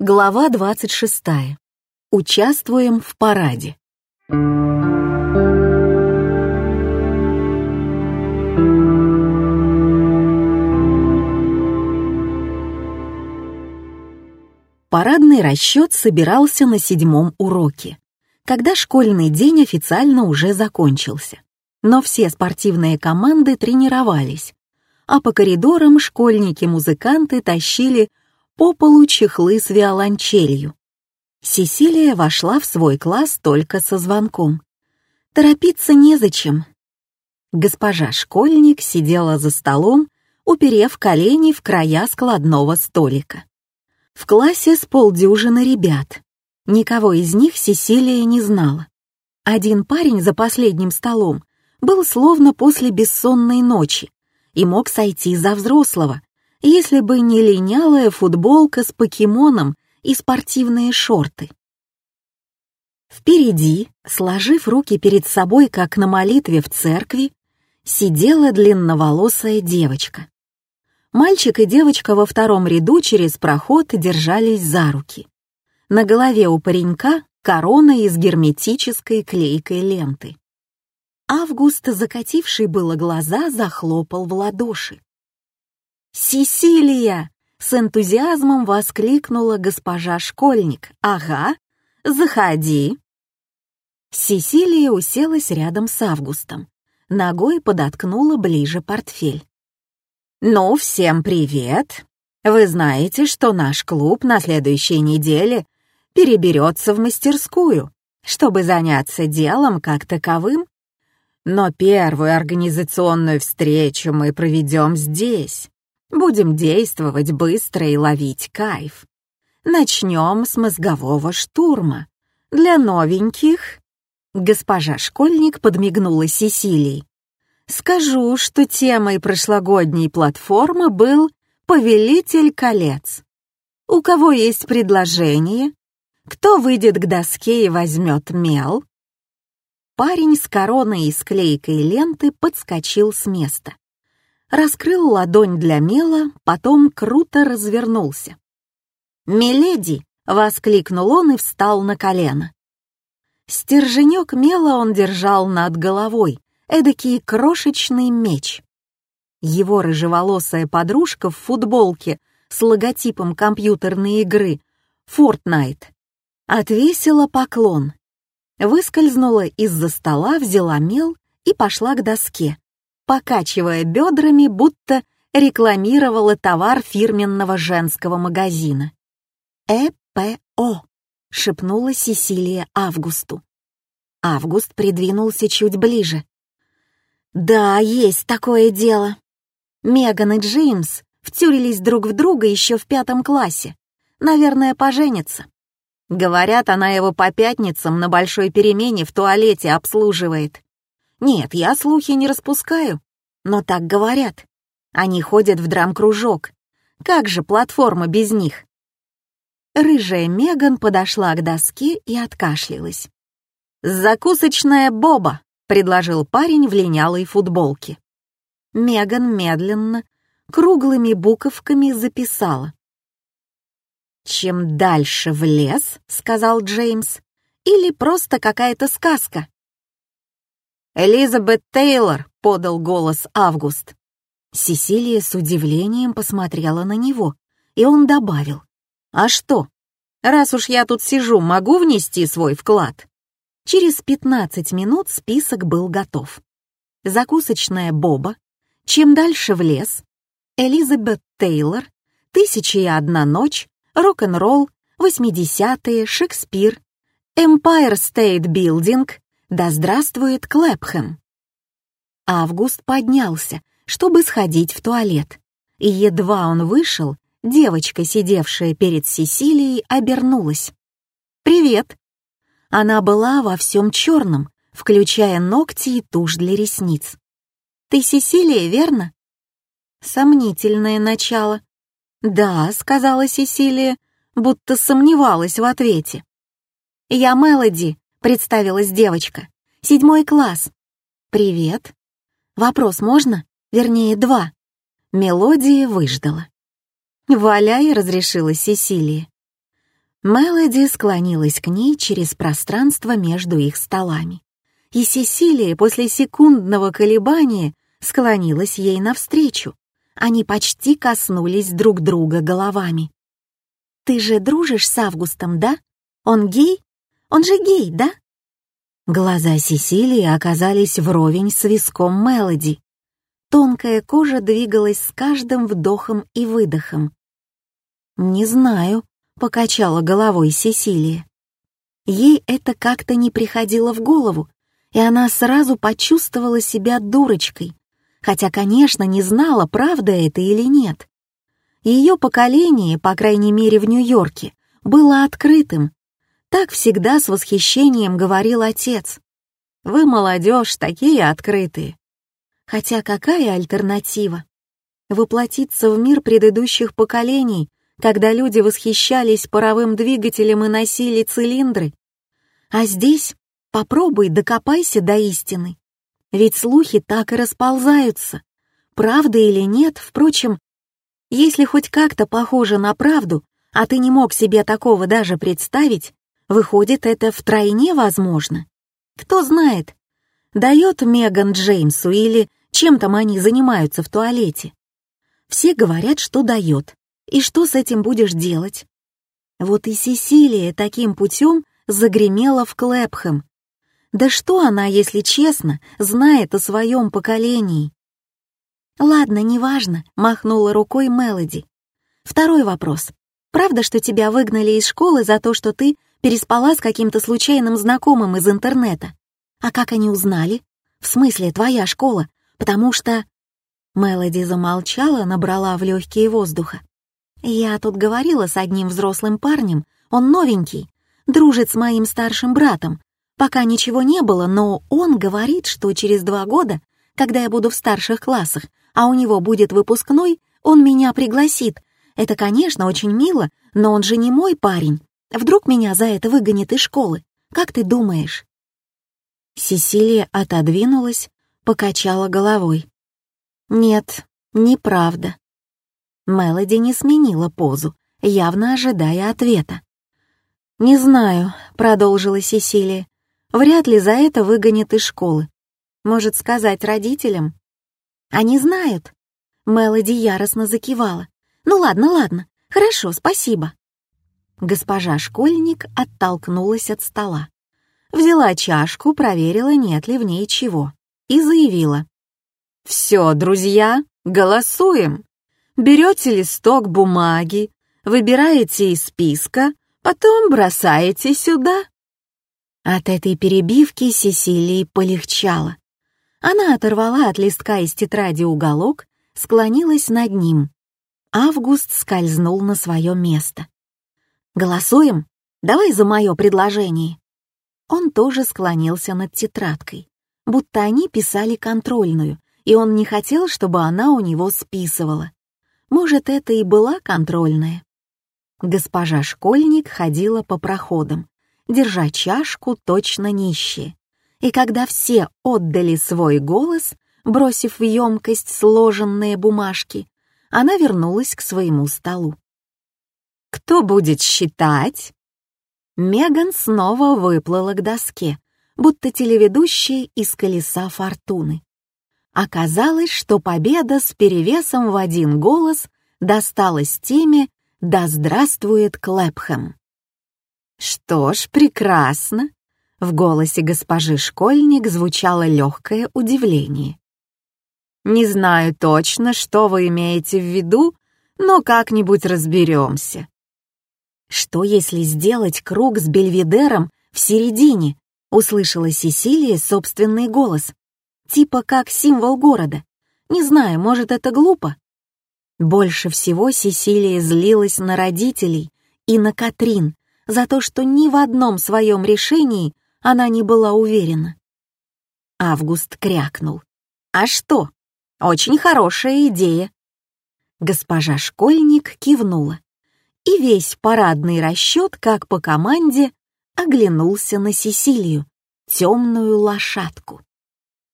Глава 26. Участвуем в параде. Парадный расчет собирался на седьмом уроке, когда школьный день официально уже закончился. Но все спортивные команды тренировались, а по коридорам школьники-музыканты тащили по полу чехлы с виолончелью. Сесилия вошла в свой класс только со звонком. Торопиться незачем. Госпожа школьник сидела за столом, уперев колени в края складного столика. В классе с полдюжины ребят. Никого из них Сесилия не знала. Один парень за последним столом был словно после бессонной ночи и мог сойти за взрослого, если бы не линялая футболка с покемоном и спортивные шорты. Впереди, сложив руки перед собой, как на молитве в церкви, сидела длинноволосая девочка. Мальчик и девочка во втором ряду через проход держались за руки. На голове у паренька корона из герметической клейкой ленты. Август, закативший было глаза, захлопал в ладоши. «Сесилия!» — с энтузиазмом воскликнула госпожа школьник. «Ага, заходи!» Сесилия уселась рядом с Августом. Ногой подоткнула ближе портфель. «Ну, всем привет! Вы знаете, что наш клуб на следующей неделе переберется в мастерскую, чтобы заняться делом как таковым. Но первую организационную встречу мы проведем здесь, Будем действовать быстро и ловить кайф. Начнем с мозгового штурма. Для новеньких... Госпожа школьник подмигнула Сесилии. Скажу, что темой прошлогодней платформы был «Повелитель колец». У кого есть предложение? Кто выйдет к доске и возьмет мел? Парень с короной и склейкой ленты подскочил с места раскрыл ладонь для мела, потом круто развернулся. «Миледи!» — воскликнул он и встал на колено. Стерженек мела он держал над головой, эдакий крошечный меч. Его рыжеволосая подружка в футболке с логотипом компьютерной игры Fortnite отвесила поклон, выскользнула из-за стола, взяла мел и пошла к доске покачивая бедрами, будто рекламировала товар фирменного женского магазина. «ЭПО», — шепнула Сесилия Августу. Август придвинулся чуть ближе. «Да, есть такое дело. Меган и Джеймс втюрились друг в друга еще в пятом классе. Наверное, поженятся. Говорят, она его по пятницам на большой перемене в туалете обслуживает. Нет, я слухи не распускаю, но так говорят. Они ходят в драм-кружок. Как же платформа без них? Рыжая Меган подошла к доске и откашлялась. «Закусочная Боба», — предложил парень в линялой футболке. Меган медленно, круглыми буковками записала. «Чем дальше в лес», — сказал Джеймс, — «или просто какая-то сказка». «Элизабет Тейлор», — подал голос Август. Сесилия с удивлением посмотрела на него, и он добавил. «А что? Раз уж я тут сижу, могу внести свой вклад?» Через 15 минут список был готов. Закусочная Боба, чем дальше в лес, Элизабет Тейлор, Тысяча и одна ночь, рок-н-ролл, 80-е, Шекспир, Building, да здравствует Клэпхэм! Август поднялся, чтобы сходить в туалет. И едва он вышел, девочка, сидевшая перед Сесилией, обернулась. «Привет!» Она была во всем черном, включая ногти и тушь для ресниц. «Ты Сесилия, верно?» Сомнительное начало. «Да», — сказала Сесилия, будто сомневалась в ответе. «Я Мелоди», — представилась девочка. «Седьмой класс». «Привет». «Вопрос можно? Вернее, два». Мелодия выждала. «Валяй», — разрешила Сесилия. Мелоди склонилась к ней через пространство между их столами. И Сесилия после секундного колебания склонилась ей навстречу. Они почти коснулись друг друга головами. «Ты же дружишь с Августом, да? Он гей? Он же гей, да?» Глаза Сесилии оказались вровень с виском Мелоди. Тонкая кожа двигалась с каждым вдохом и выдохом. «Не знаю», — покачала головой Сесилия. Ей это как-то не приходило в голову, и она сразу почувствовала себя дурочкой, хотя, конечно, не знала, правда это или нет. Ее поколение, по крайней мере в Нью-Йорке, было открытым. Так всегда с восхищением говорил отец. «Вы, молодежь, такие открытые». Хотя какая альтернатива? Воплотиться в мир предыдущих поколений, когда люди восхищались паровым двигателем и носили цилиндры. А здесь попробуй докопайся до истины. Ведь слухи так и расползаются. Правда или нет, впрочем, если хоть как-то похоже на правду, а ты не мог себе такого даже представить, выходит, это втройне возможно. Кто знает, дает Меган Джеймсу или чем там они занимаются в туалете. Все говорят, что дает. И что с этим будешь делать? Вот и Сесилия таким путем загремела в Клэпхэм. Да что она, если честно, знает о своем поколении? «Ладно, неважно», — махнула рукой Мелоди. «Второй вопрос. Правда, что тебя выгнали из школы за то, что ты переспала с каким-то случайным знакомым из интернета? А как они узнали? В смысле, твоя школа? Потому что...» Мелоди замолчала, набрала в легкие воздуха. Я тут говорила с одним взрослым парнем, он новенький, дружит с моим старшим братом. Пока ничего не было, но он говорит, что через два года, когда я буду в старших классах, а у него будет выпускной, он меня пригласит. Это, конечно, очень мило, но он же не мой парень. Вдруг меня за это выгонят из школы? Как ты думаешь?» Сесилия отодвинулась, покачала головой. «Нет, неправда. Мелоди не сменила позу, явно ожидая ответа. «Не знаю», — продолжила Сесилия. «Вряд ли за это выгонят из школы. Может, сказать родителям?» «Они знают». Мелоди яростно закивала. «Ну ладно, ладно. Хорошо, спасибо». Госпожа школьник оттолкнулась от стола. Взяла чашку, проверила, нет ли в ней чего, и заявила. «Все, друзья, голосуем!» берете листок бумаги, выбираете из списка, потом бросаете сюда. От этой перебивки Сесилии полегчало. Она оторвала от листка из тетради уголок, склонилась над ним. Август скользнул на свое место. «Голосуем? Давай за мое предложение». Он тоже склонился над тетрадкой, будто они писали контрольную, и он не хотел, чтобы она у него списывала. Может, это и была контрольная. Госпожа школьник ходила по проходам, держа чашку точно нищие. И когда все отдали свой голос, бросив в емкость сложенные бумажки, она вернулась к своему столу. «Кто будет считать?» Меган снова выплыла к доске, будто телеведущая из колеса фортуны. Оказалось, что победа с перевесом в один голос досталась теме «Да здравствует Клэпхэм». «Что ж, прекрасно!» В голосе госпожи Школьник звучало легкое удивление. «Не знаю точно, что вы имеете в виду, но как-нибудь разберемся». «Что, если сделать круг с Бельведером в середине?» — услышала Сесилия собственный голос типа как символ города. Не знаю, может, это глупо? Больше всего Сесилия злилась на родителей и на Катрин за то, что ни в одном своем решении она не была уверена. Август крякнул. «А что? Очень хорошая идея». Госпожа Школьник кивнула, и весь парадный расчет, как по команде, оглянулся на Сесилию, темную лошадку.